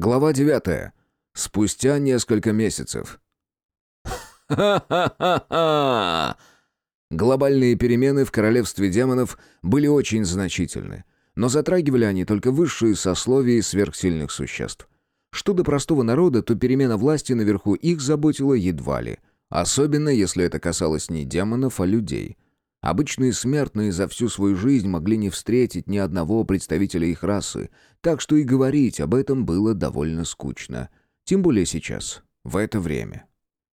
Глава 9. Спустя несколько месяцев. Ха-ха-ха-ха! Глобальные перемены в королевстве демонов были очень значительны, но затрагивали они только высшие сословия сверхсильных существ. Что до простого народа, то перемена власти наверху их заботила едва ли, особенно если это касалось не демонов, а людей – Обычные смертные за всю свою жизнь могли не встретить ни одного представителя их расы, так что и говорить об этом было довольно скучно. Тем более сейчас, в это время.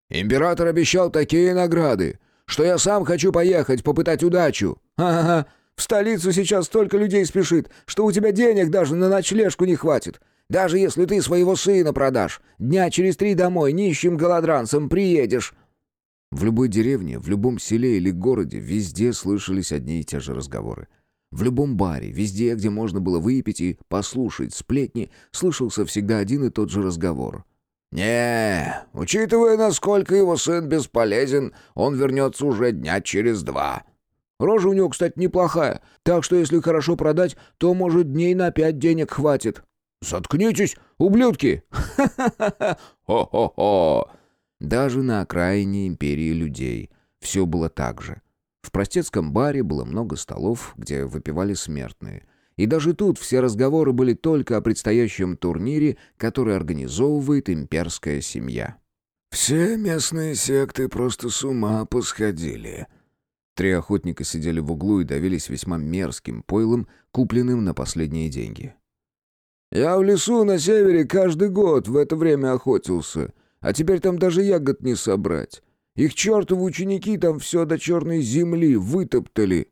«Император обещал такие награды, что я сам хочу поехать попытать удачу!» «Ага, в столицу сейчас столько людей спешит, что у тебя денег даже на ночлежку не хватит. Даже если ты своего сына продашь, дня через три домой нищим голодранцем приедешь, в любой деревне, в любом селе или городе везде слышались одни и те же разговоры. В любом баре, везде, где можно было выпить и послушать сплетни, слышался всегда один и тот же разговор. «Не, учитывая, насколько его сын бесполезен, он вернется уже дня через два». Рожа у него, кстати, неплохая, так что если хорошо продать, то, может, дней на пять денег хватит. «Заткнитесь, ублюдки!» «Ха-ха-ха! Хо-хо-хо!» Даже на окраине империи людей все было так же. В простецком баре было много столов, где выпивали смертные. И даже тут все разговоры были только о предстоящем турнире, который организовывает имперская семья. «Все местные секты просто с ума посходили». Три охотника сидели в углу и давились весьма мерзким пойлом, купленным на последние деньги. «Я в лесу на севере каждый год в это время охотился», а теперь там даже ягод не собрать. Их чертовы ученики там все до черной земли вытоптали.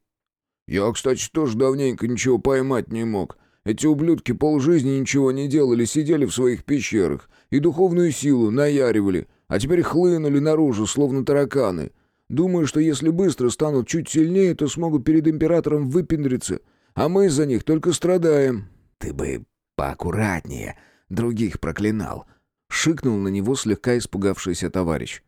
Я, кстати, тоже давненько ничего поймать не мог. Эти ублюдки полжизни ничего не делали, сидели в своих пещерах и духовную силу наяривали, а теперь хлынули наружу, словно тараканы. Думаю, что если быстро станут чуть сильнее, то смогут перед императором выпендриться, а мы из-за них только страдаем». «Ты бы поаккуратнее других проклинал», Шикнул на него слегка испугавшийся товарищ.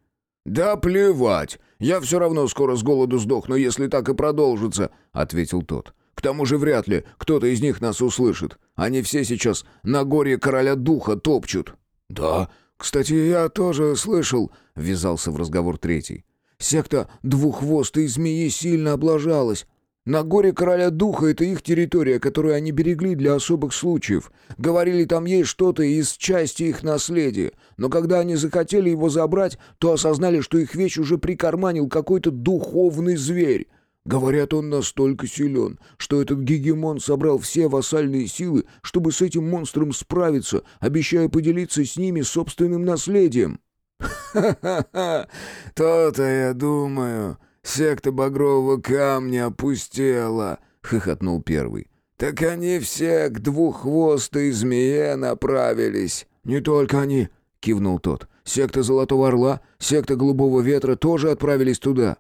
«Да плевать! Я все равно скоро с голоду сдохну, если так и продолжится», — ответил тот. «К тому же вряд ли кто-то из них нас услышит. Они все сейчас на горе короля духа топчут». «Да, кстати, я тоже слышал», — ввязался в разговор третий. «Секта двуххвостой змеи сильно облажалась. На горе короля духа это их территория, которую они берегли для особых случаев. Говорили, там есть что-то из части их наследия. Но когда они захотели его забрать, то осознали, что их вещь уже прикарманил какой-то духовный зверь. Говорят, он настолько силен, что этот гегемон собрал все вассальные силы, чтобы с этим монстром справиться, обещая поделиться с ними собственным наследием. «Ха-ха-ха! То-то я думаю!» Секта Багрового Камня опустела!» — хохотнул первый. «Так они все к двуххвостой змее направились!» «Не только они!» — кивнул тот. «Секта Золотого Орла, секта Голубого Ветра тоже отправились туда!»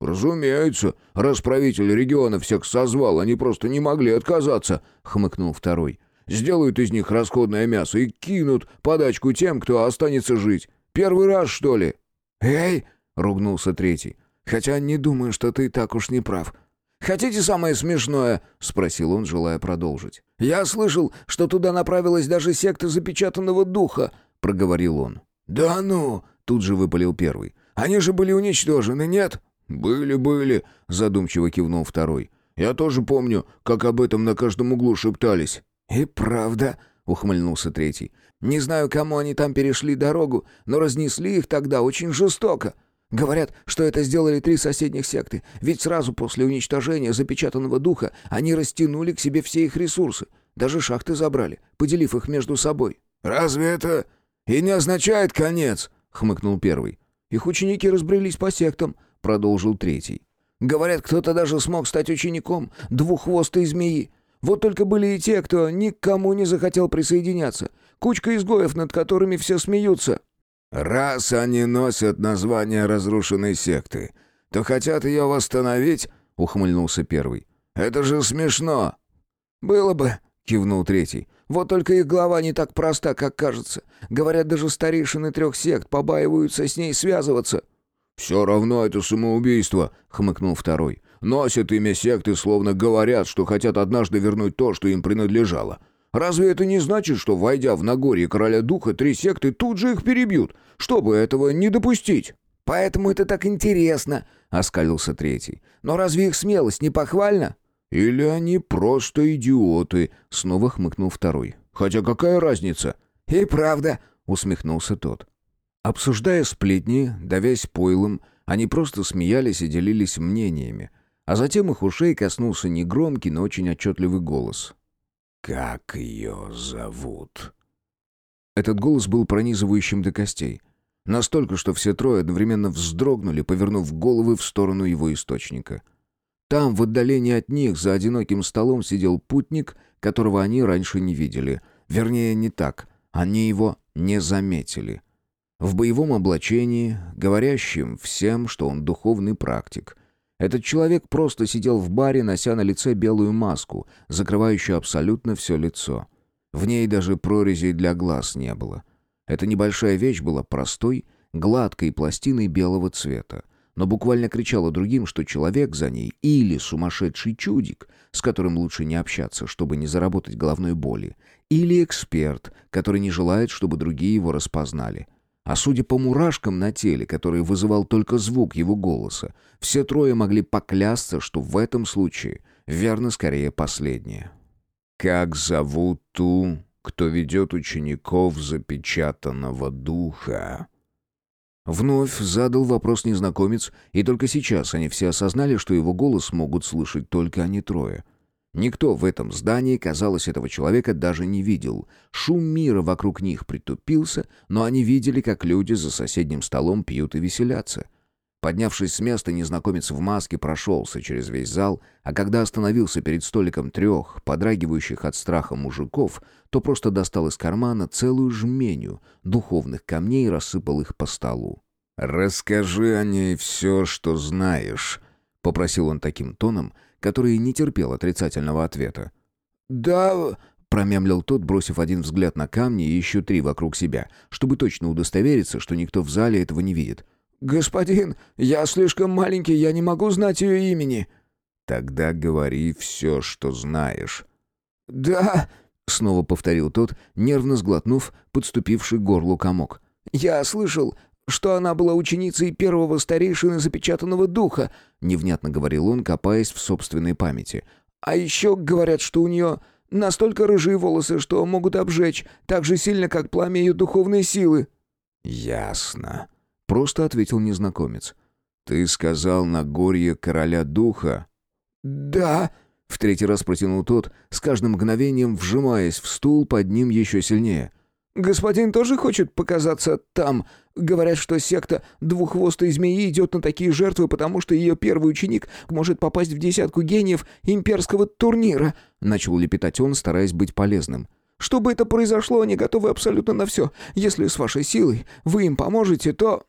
«Разумеется, раз правитель региона всех созвал, они просто не могли отказаться», — хмыкнул второй. «Сделают из них расходное мясо и кинут подачку тем, кто останется жить. Первый раз, что ли?» «Эй!» — ругнулся третий. Хотя не думаю, что ты так уж не прав. Хотите самое смешное?» — спросил он, желая продолжить. «Я слышал, что туда направилась даже секта запечатанного духа», — проговорил он. «Да ну!» — тут же выпалил первый. «Они же были уничтожены, нет?» «Были, были», — задумчиво кивнул второй. «Я тоже помню, как об этом на каждом углу шептались». «И правда», — ухмыльнулся третий. «Не знаю, кому они там перешли дорогу, но разнесли их тогда очень жестоко. Говорят, что это сделали три соседних секты, ведь сразу после уничтожения запечатанного духа они растянули к себе все их ресурсы, даже шахты забрали, поделив их между собой. «Разве это и не означает конец?» — хмыкнул первый. «Их ученики разбрелись по сектам», — продолжил третий. «Говорят, кто-то даже смог стать учеником двуххвостой змеи. Вот только были и те, кто никому не захотел присоединяться. Кучка изгоев, над которыми все смеются». «Раз они носят название разрушенной секты, то хотят ее восстановить?» — ухмыльнулся первый. «Это же смешно!» «Было бы», — кивнул третий. «Вот только их глава не так проста, как кажется. Говорят, даже старейшины трех сект побаиваются с ней связываться». «Все равно это самоубийство», — хмыкнул второй. «Носят имя секты, словно говорят, что хотят однажды вернуть то, что им принадлежало. Разве это не значит, что, войдя в Нагорье Короля Духа, три секты тут же их перебьют, чтобы этого не допустить?» «Поэтому это так интересно», — оскалился третий. «Но разве их смелость не похвальна?» «Или они просто идиоты», — снова хмыкнул второй. «Хотя какая разница?» «И правда», — усмехнулся тот. Обсуждая сплетни, давясь пойлом, они просто смеялись и делились мнениями. А затем их ушей коснулся негромкий, но очень отчетливый голос. «Как ее зовут?» Этот голос был пронизывающим до костей. Настолько, что все трое одновременно вздрогнули, повернув головы в сторону его источника. Там, в отдалении от них, за одиноким столом сидел путник, которого они раньше не видели. Вернее, не так. Они его не заметили. В боевом облачении, говорящим всем, что он духовный практик — этот человек просто сидел в баре, нося на лице белую маску, закрывающую абсолютно все лицо. В ней даже прорезей для глаз не было. Эта небольшая вещь была простой, гладкой пластиной белого цвета, но буквально кричала другим, что человек за ней или сумасшедший чудик, с которым лучше не общаться, чтобы не заработать головной боли, или эксперт, который не желает, чтобы другие его распознали — а судя по мурашкам на теле, которые вызывал только звук его голоса, все трое могли поклясться, что в этом случае верно скорее последнее. «Как зовут ту, кто ведет учеников запечатанного духа?» Вновь задал вопрос незнакомец, и только сейчас они все осознали, что его голос могут слышать только они трое — Никто в этом здании, казалось, этого человека даже не видел. Шум мира вокруг них притупился, но они видели, как люди за соседним столом пьют и веселятся. Поднявшись с места, незнакомец в маске прошелся через весь зал, а когда остановился перед столиком трех, подрагивающих от страха мужиков, то просто достал из кармана целую жменю духовных камней и рассыпал их по столу. «Расскажи о ней все, что знаешь», — попросил он таким тоном, который не терпел отрицательного ответа. «Да...» — промямлил тот, бросив один взгляд на камни и еще три вокруг себя, чтобы точно удостовериться, что никто в зале этого не видит. «Господин, я слишком маленький, я не могу знать ее имени». «Тогда говори все, что знаешь». «Да...» — снова повторил тот, нервно сглотнув подступивший к горлу комок. «Я слышал, что она была ученицей первого старейшины запечатанного духа», — невнятно говорил он, копаясь в собственной памяти. «А еще говорят, что у нее настолько рыжие волосы, что могут обжечь так же сильно, как пламя ее духовной силы». «Ясно», — просто ответил незнакомец. «Ты сказал на горье короля духа?» «Да», — в третий раз протянул тот, с каждым мгновением вжимаясь в стул под ним еще сильнее. «Господин тоже хочет показаться там. Говорят, что секта двуххвостой змеи идет на такие жертвы, потому что ее первый ученик может попасть в десятку гениев имперского турнира», — начал лепетать он, стараясь быть полезным. «Чтобы это произошло, они готовы абсолютно на все. Если с вашей силой вы им поможете, то...»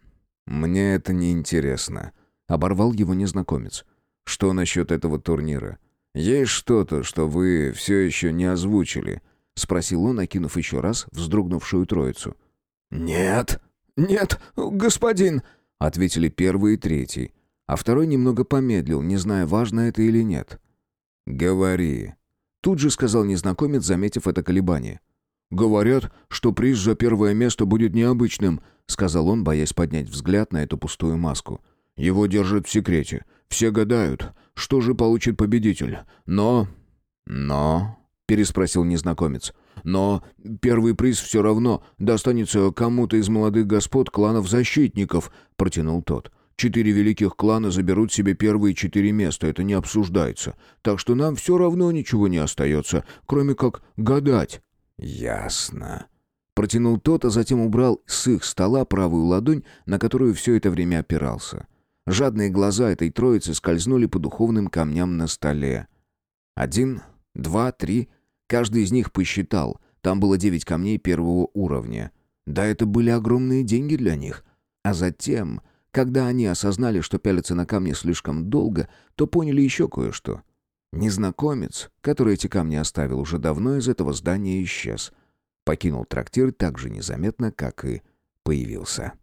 «Мне это не интересно», — оборвал его незнакомец. «Что насчет этого турнира? Есть что-то, что вы все еще не озвучили?» — спросил он, окинув еще раз вздрогнувшую троицу. «Нет, нет, господин», — ответили первый и третий, а второй немного помедлил, не зная, важно это или нет. «Говори», — тут же сказал незнакомец, заметив это колебание. «Говорят, что приз за первое место будет необычным», — сказал он, боясь поднять взгляд на эту пустую маску. «Его держат в секрете. Все гадают, что же получит победитель. Но...» «Но...» переспросил незнакомец. «Но первый приз все равно достанется кому-то из молодых господ кланов защитников», — протянул тот. «Четыре великих клана заберут себе первые четыре места, это не обсуждается. Так что нам все равно ничего не остается, кроме как гадать». «Ясно», — протянул тот, а затем убрал с их стола правую ладонь, на которую все это время опирался. Жадные глаза этой троицы скользнули по духовным камням на столе. Один, два, три, Каждый из них посчитал. Там было девять камней первого уровня. Да, это были огромные деньги для них. А затем, когда они осознали, что пялятся на камни слишком долго, то поняли еще кое-что. Незнакомец, который эти камни оставил, уже давно из этого здания исчез. Покинул трактир так же незаметно, как и появился.